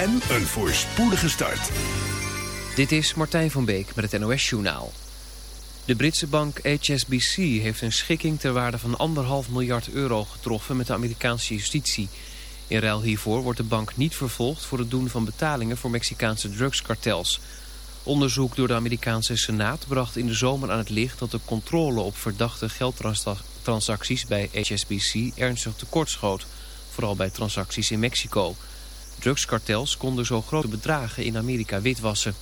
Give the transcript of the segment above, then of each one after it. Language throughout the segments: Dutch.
en een voorspoedige start. Dit is Martijn van Beek met het NOS-journaal. De Britse bank HSBC heeft een schikking ter waarde van anderhalf miljard euro getroffen met de Amerikaanse justitie. In ruil hiervoor wordt de bank niet vervolgd voor het doen van betalingen voor Mexicaanse drugskartels. Onderzoek door de Amerikaanse Senaat bracht in de zomer aan het licht dat de controle op verdachte geldtransacties bij HSBC ernstig tekortschoot. Vooral bij transacties in Mexico. Drugskartels konden zo grote bedragen in Amerika witwassen.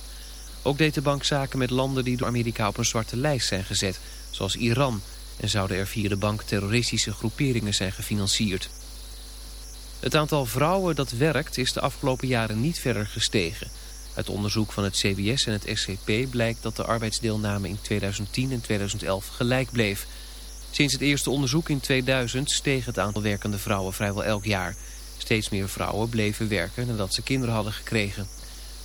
Ook deed de bank zaken met landen die door Amerika op een zwarte lijst zijn gezet, zoals Iran. En zouden er via de bank terroristische groeperingen zijn gefinancierd. Het aantal vrouwen dat werkt is de afgelopen jaren niet verder gestegen. Uit onderzoek van het CBS en het SCP blijkt dat de arbeidsdeelname in 2010 en 2011 gelijk bleef. Sinds het eerste onderzoek in 2000 steeg het aantal werkende vrouwen vrijwel elk jaar. Steeds meer vrouwen bleven werken nadat ze kinderen hadden gekregen.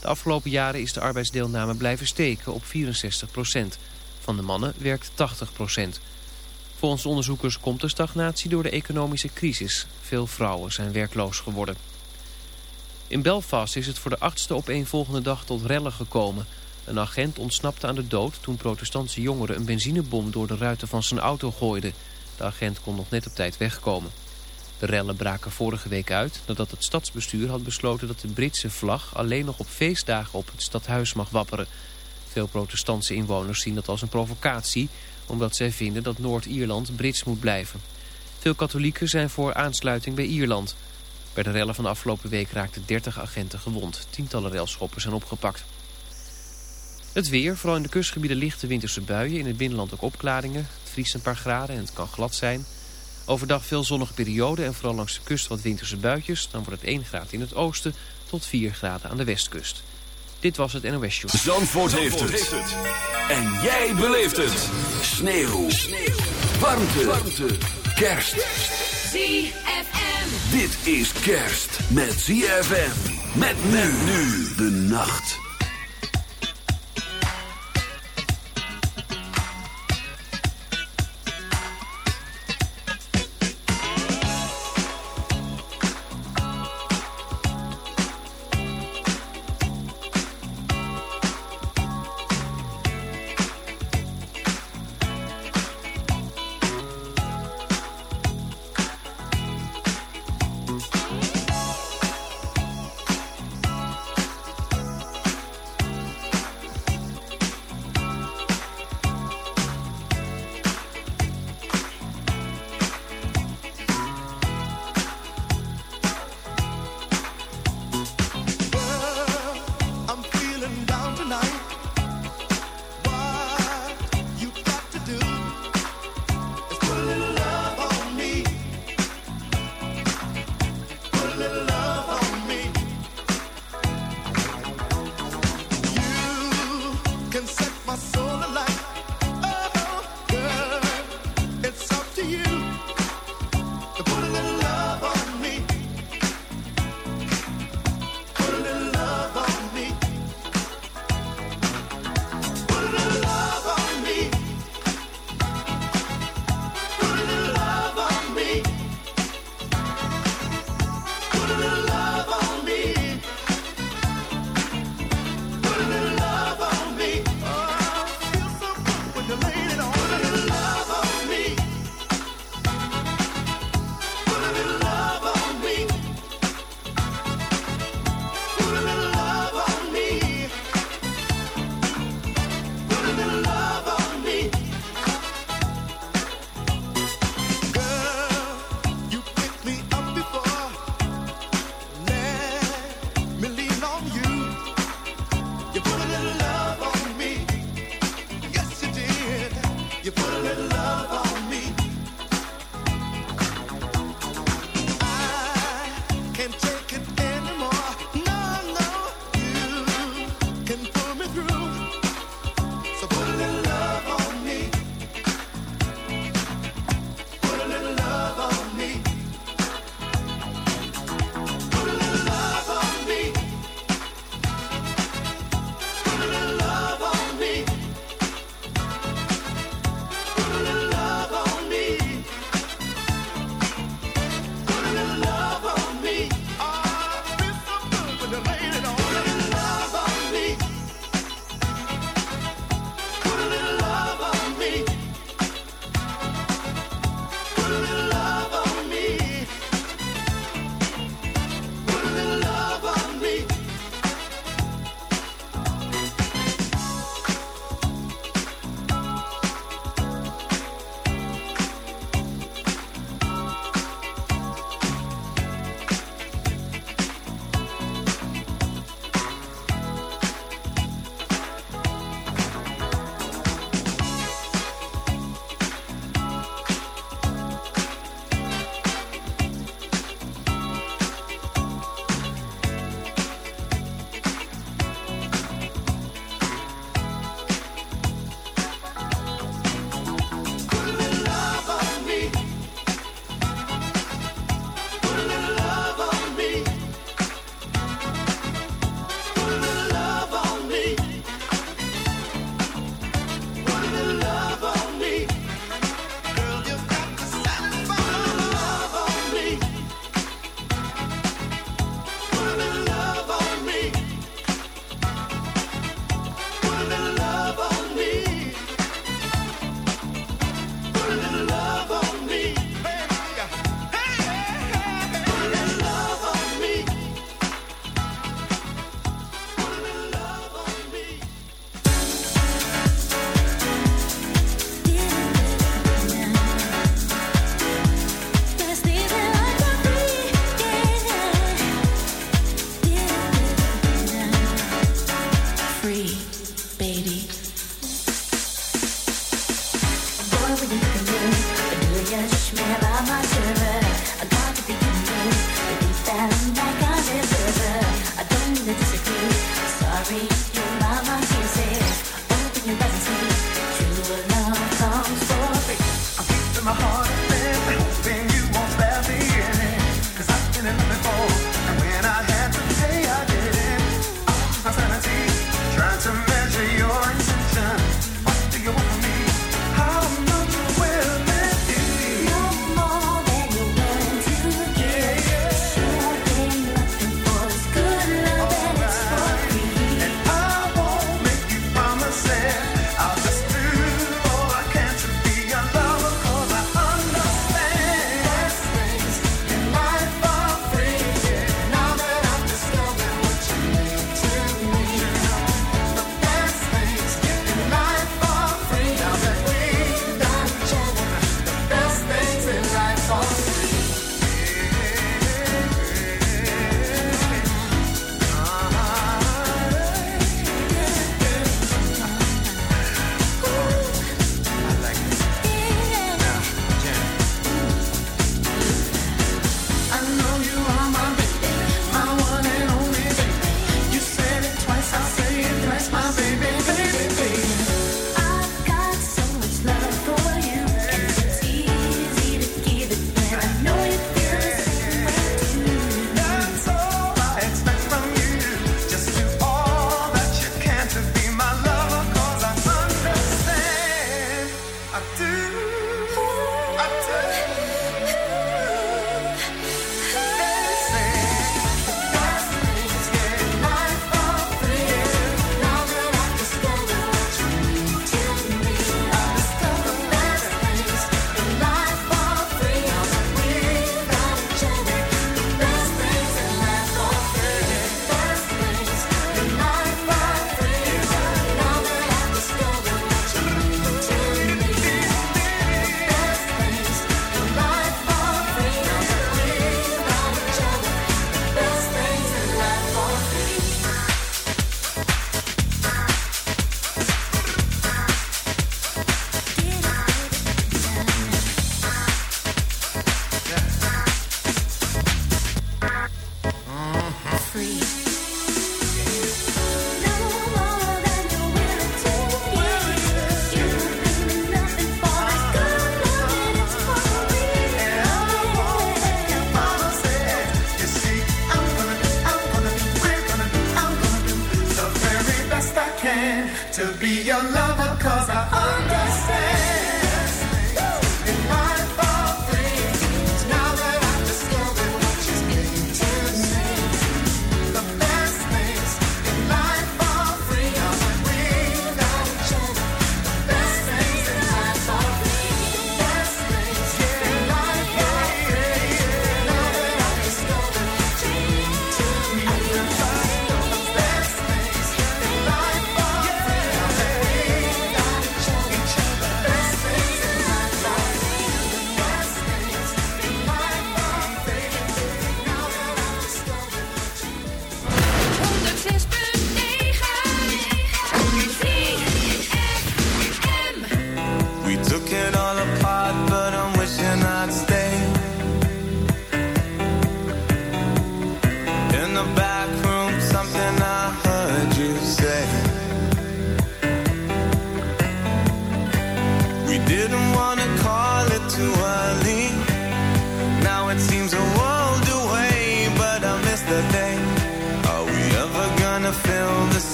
De afgelopen jaren is de arbeidsdeelname blijven steken op 64% Van de mannen werkt 80% Volgens onderzoekers komt de stagnatie door de economische crisis. Veel vrouwen zijn werkloos geworden. In Belfast is het voor de achtste opeenvolgende dag tot rellen gekomen. Een agent ontsnapte aan de dood toen protestantse jongeren een benzinebom door de ruiten van zijn auto gooiden. De agent kon nog net op tijd wegkomen. De rellen braken vorige week uit nadat het stadsbestuur had besloten dat de Britse vlag alleen nog op feestdagen op het stadhuis mag wapperen. Veel protestantse inwoners zien dat als een provocatie omdat zij vinden dat Noord-Ierland Brits moet blijven. Veel katholieken zijn voor aansluiting bij Ierland. Bij de rellen van de afgelopen week raakten 30 agenten gewond. Tientallen relschoppers zijn opgepakt. Het weer, vooral in de kustgebieden lichte winterse buien. In het binnenland ook opklaringen. Het vriest een paar graden en het kan glad zijn. Overdag veel zonnige perioden en vooral langs de kust wat winterse buitjes. Dan wordt het 1 graad in het oosten tot 4 graden aan de westkust. Dit was het NOS Show. Zandvoort, heeft, het. En jij beleeft het. Sneeuw. Sneeuw. Warmte. Warmte. Kerst. ZFM. Dit is kerst met ZFM. Met men nu de nacht.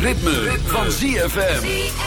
Ritme, van ZFM.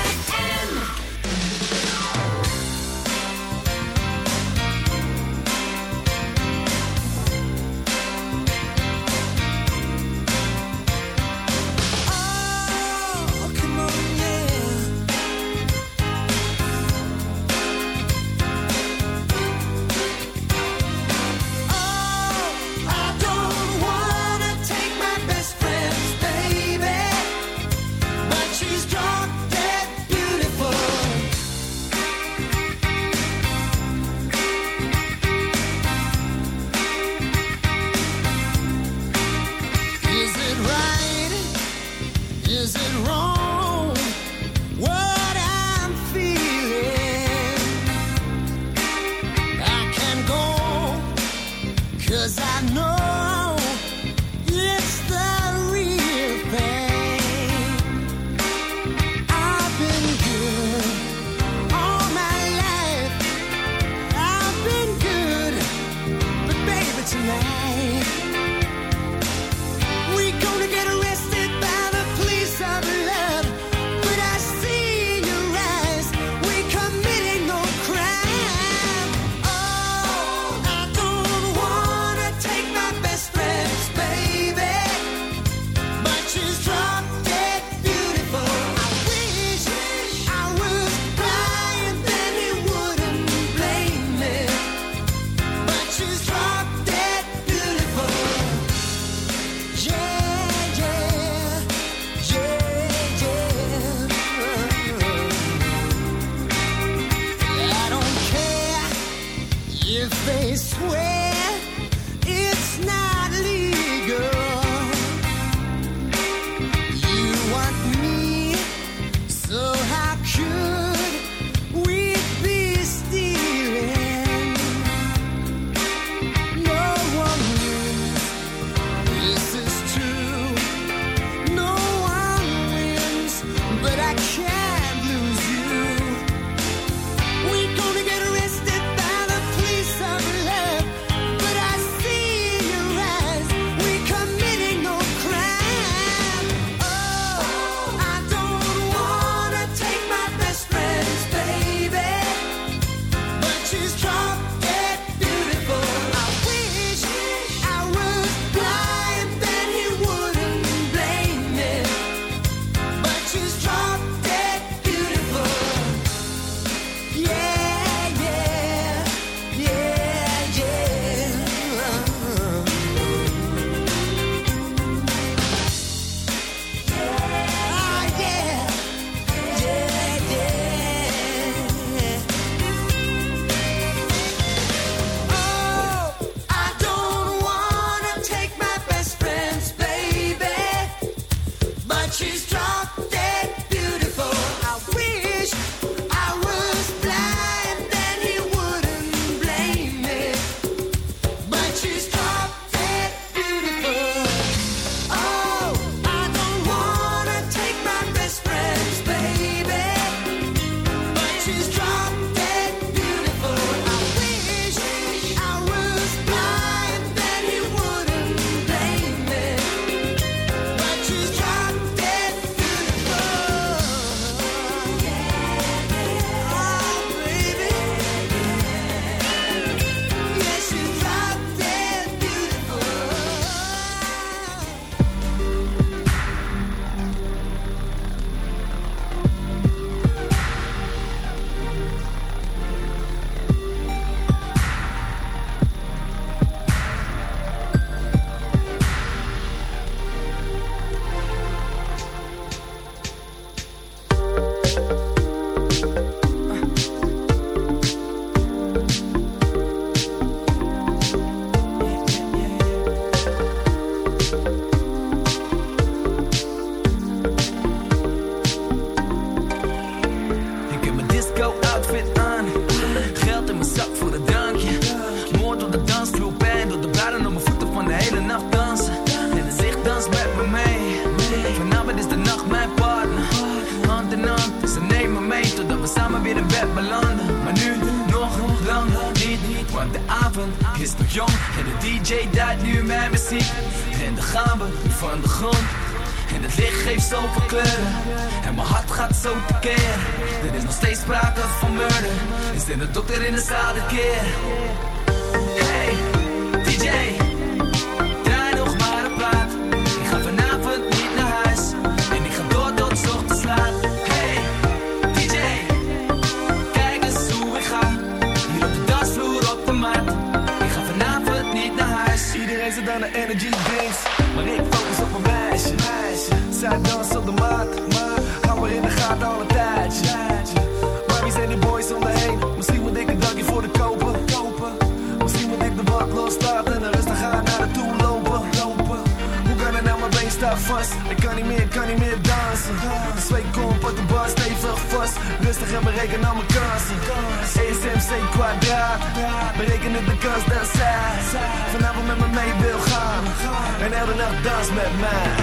dans mes mains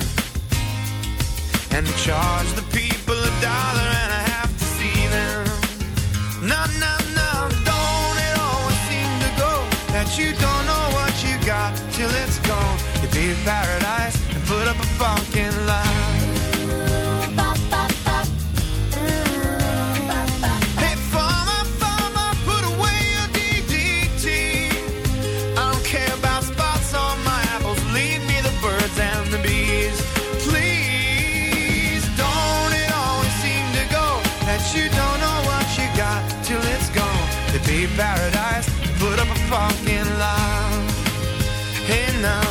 And charge the people a dollar and a half to see them. No, no, no, don't it always seem to go that you don't know what you got till it's gone. You pay paradise and put up a fucking now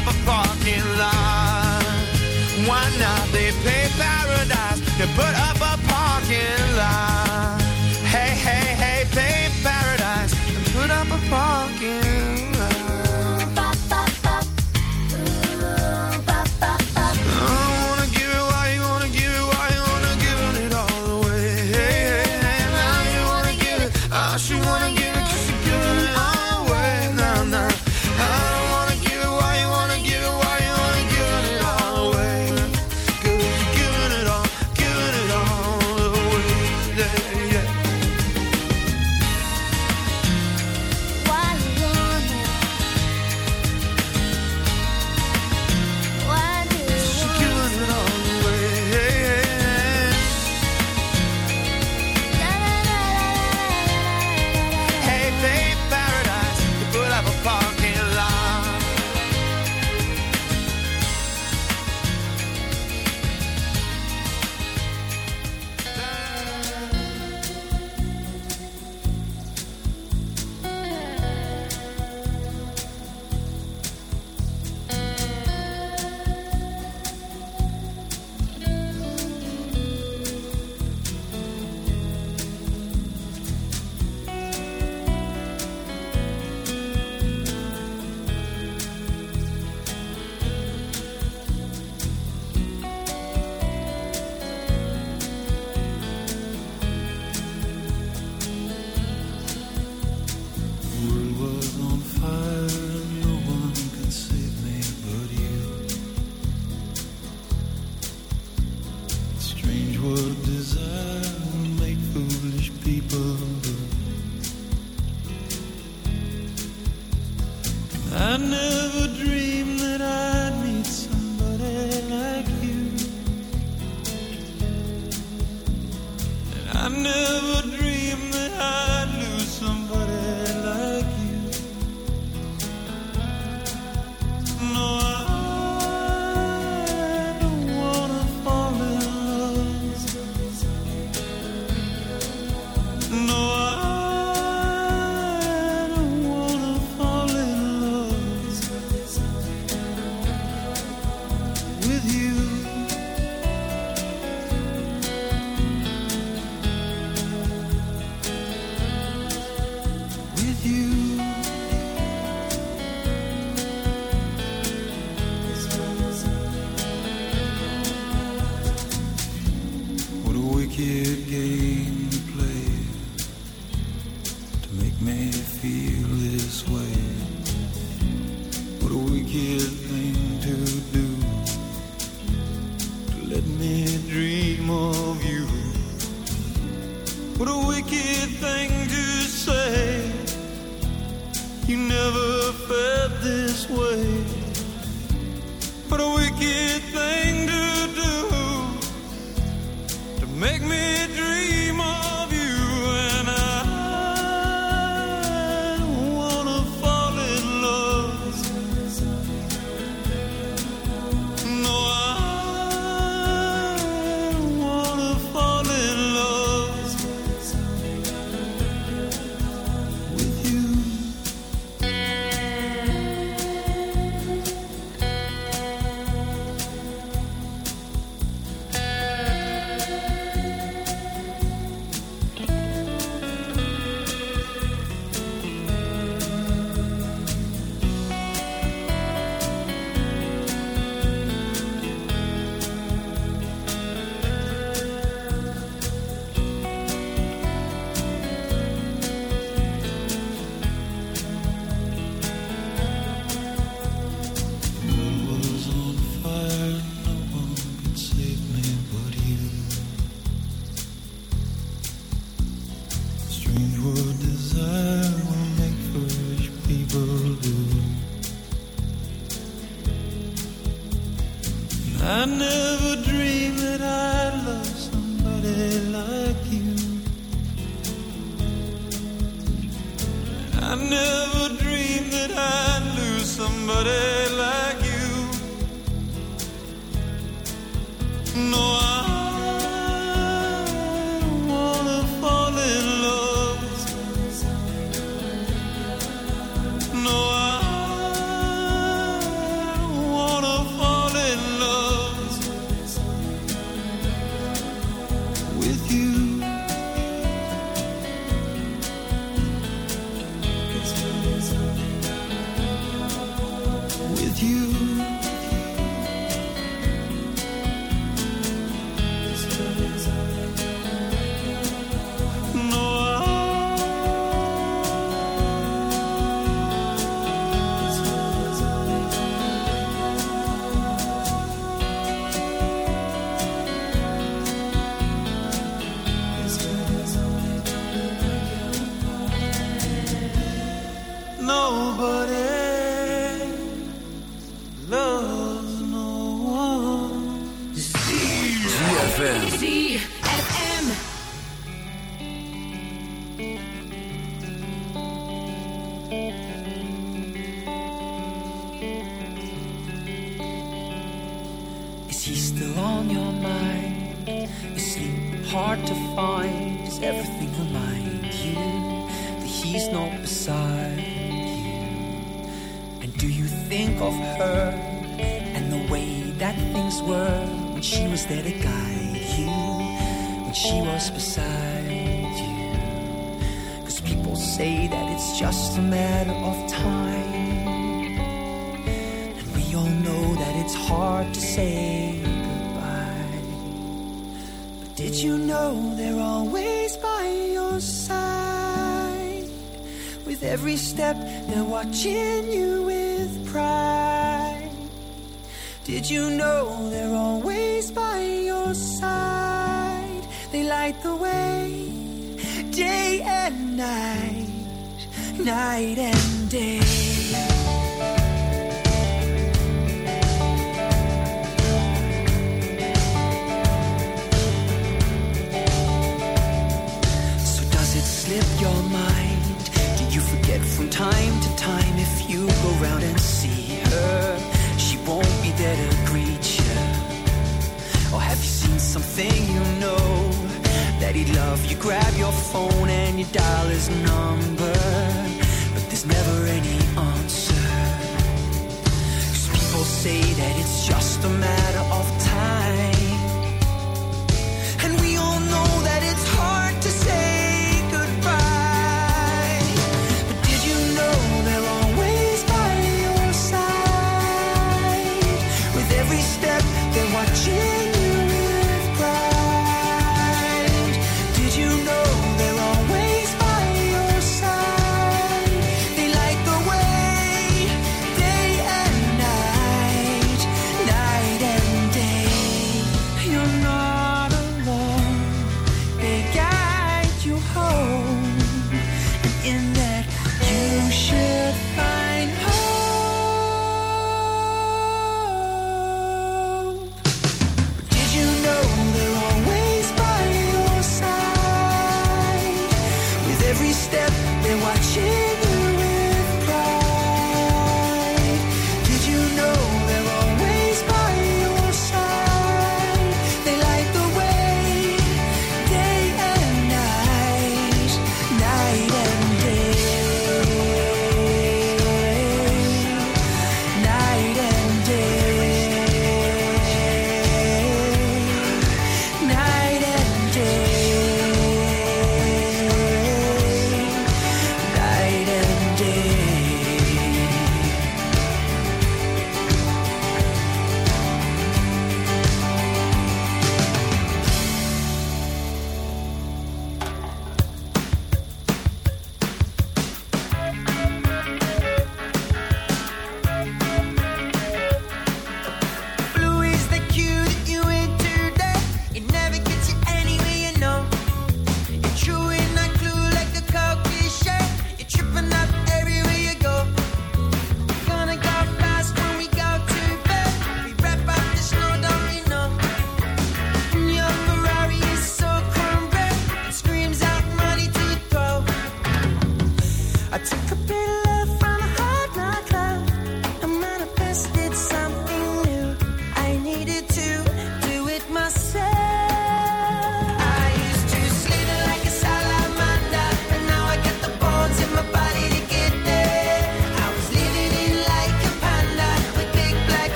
up a parking lot. Why not? They pay paradise to put up a parking lot.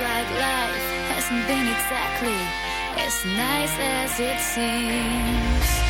like life hasn't been exactly as nice as it seems.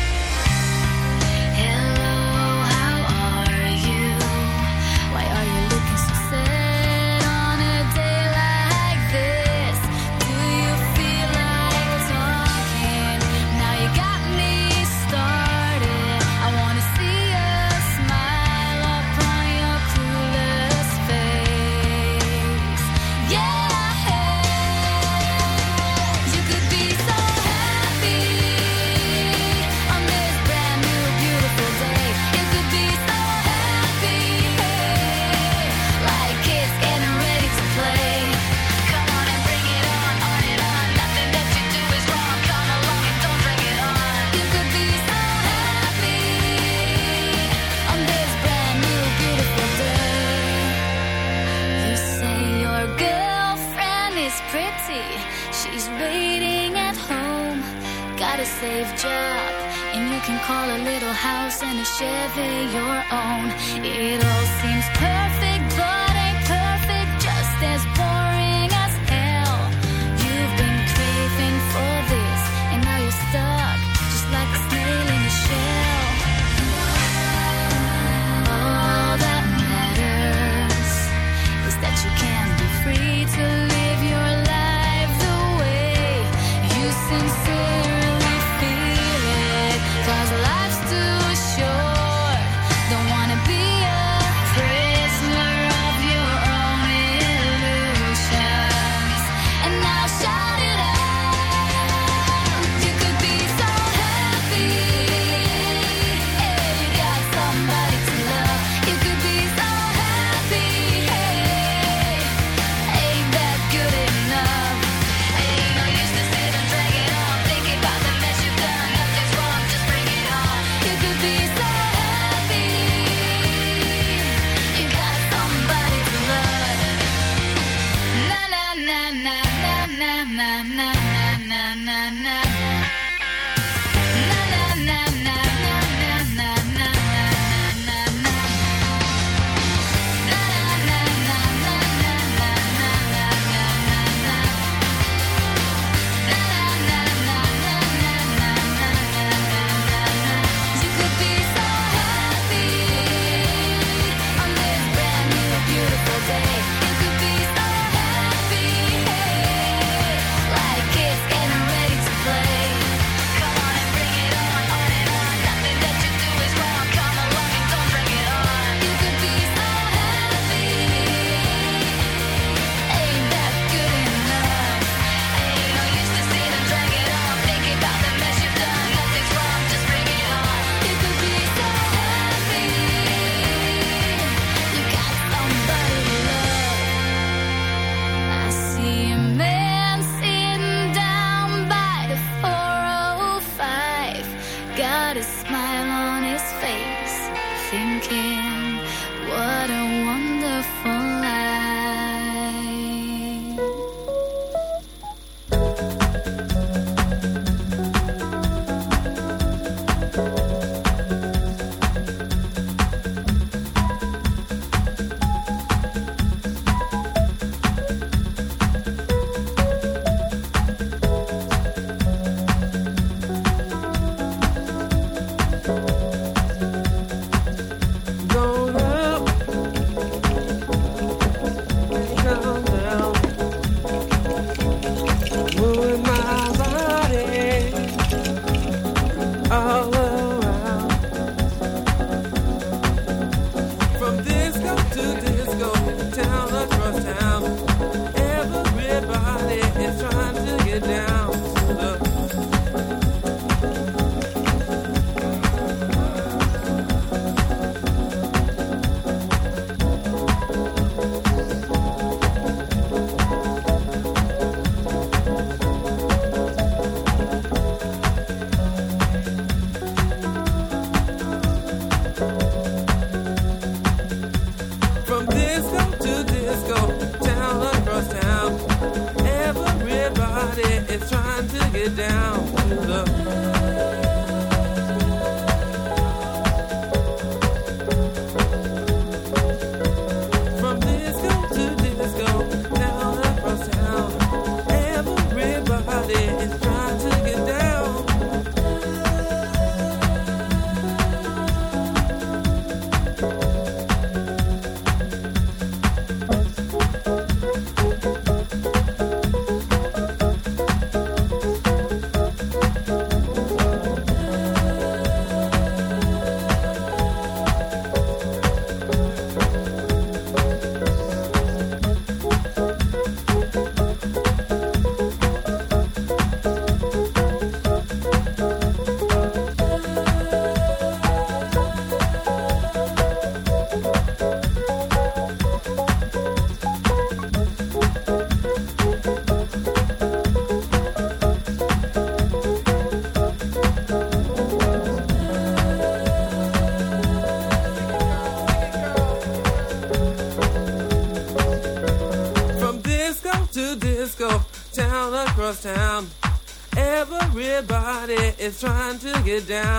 Is trying to get down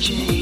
change.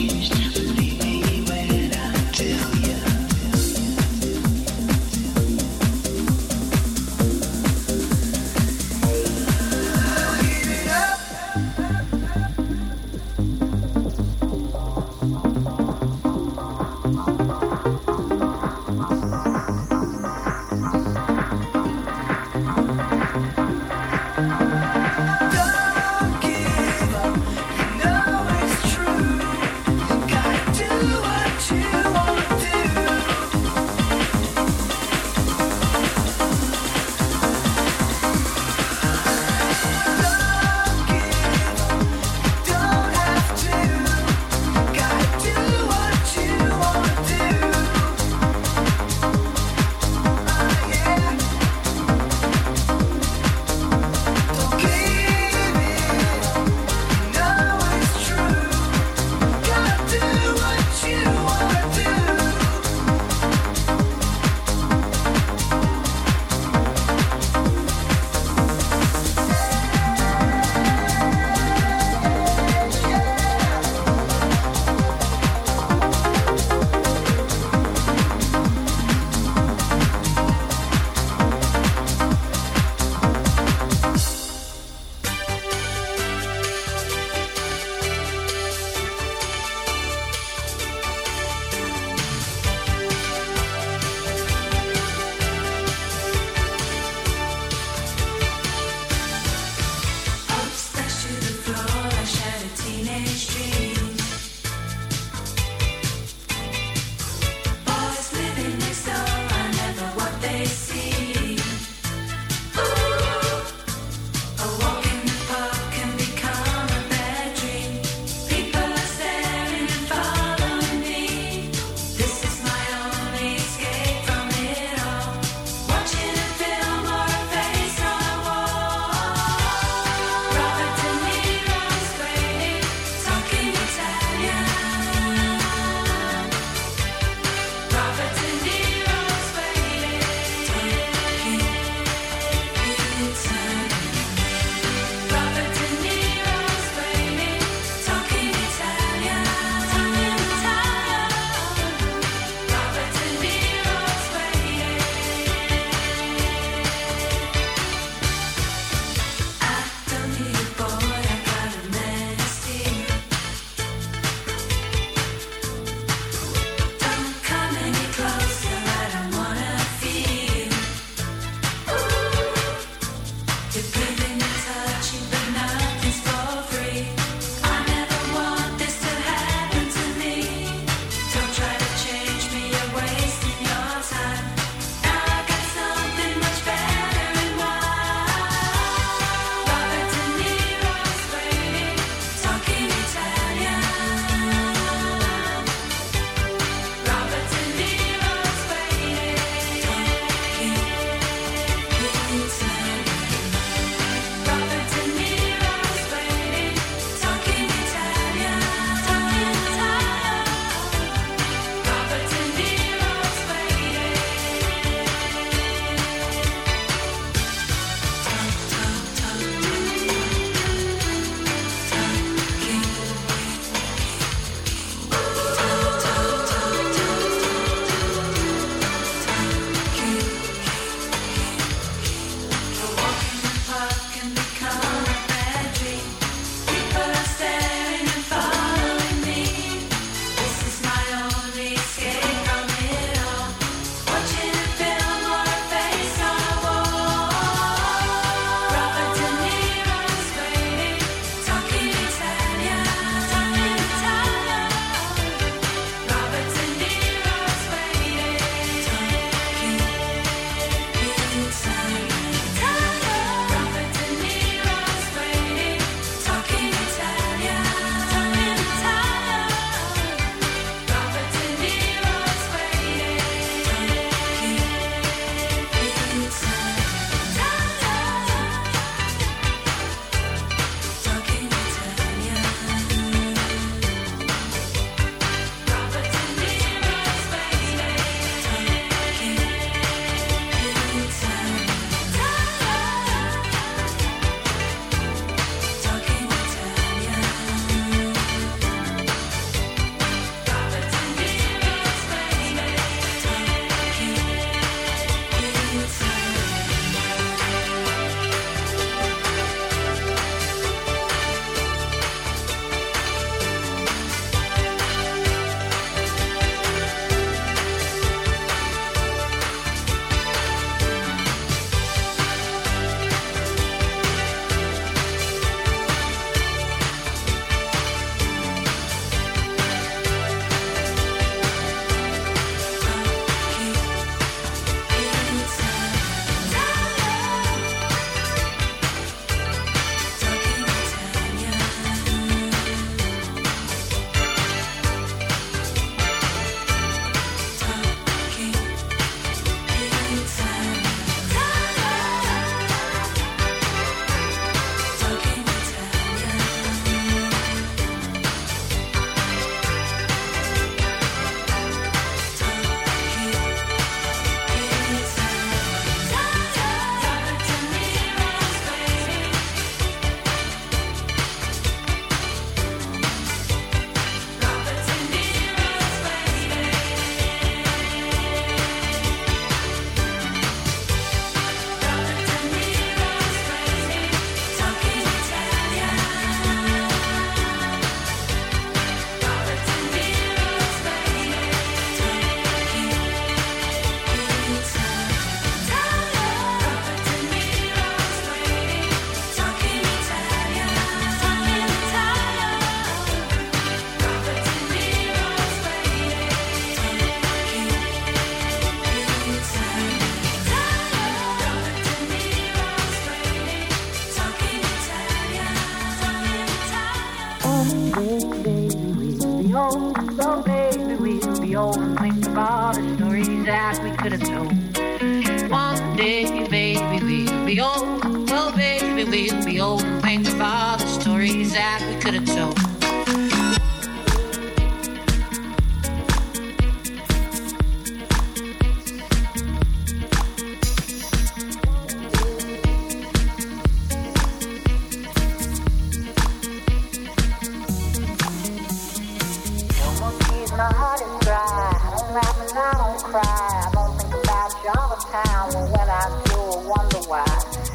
cry. I don't think about you all the time. When I do, I wonder why.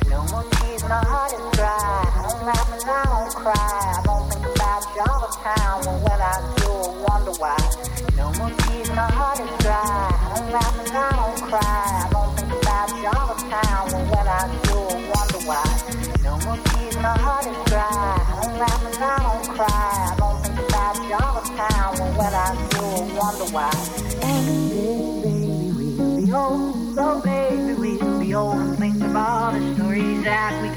No more tears, my heart is dry. I don't laugh and I don't cry.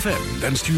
FM dan stuur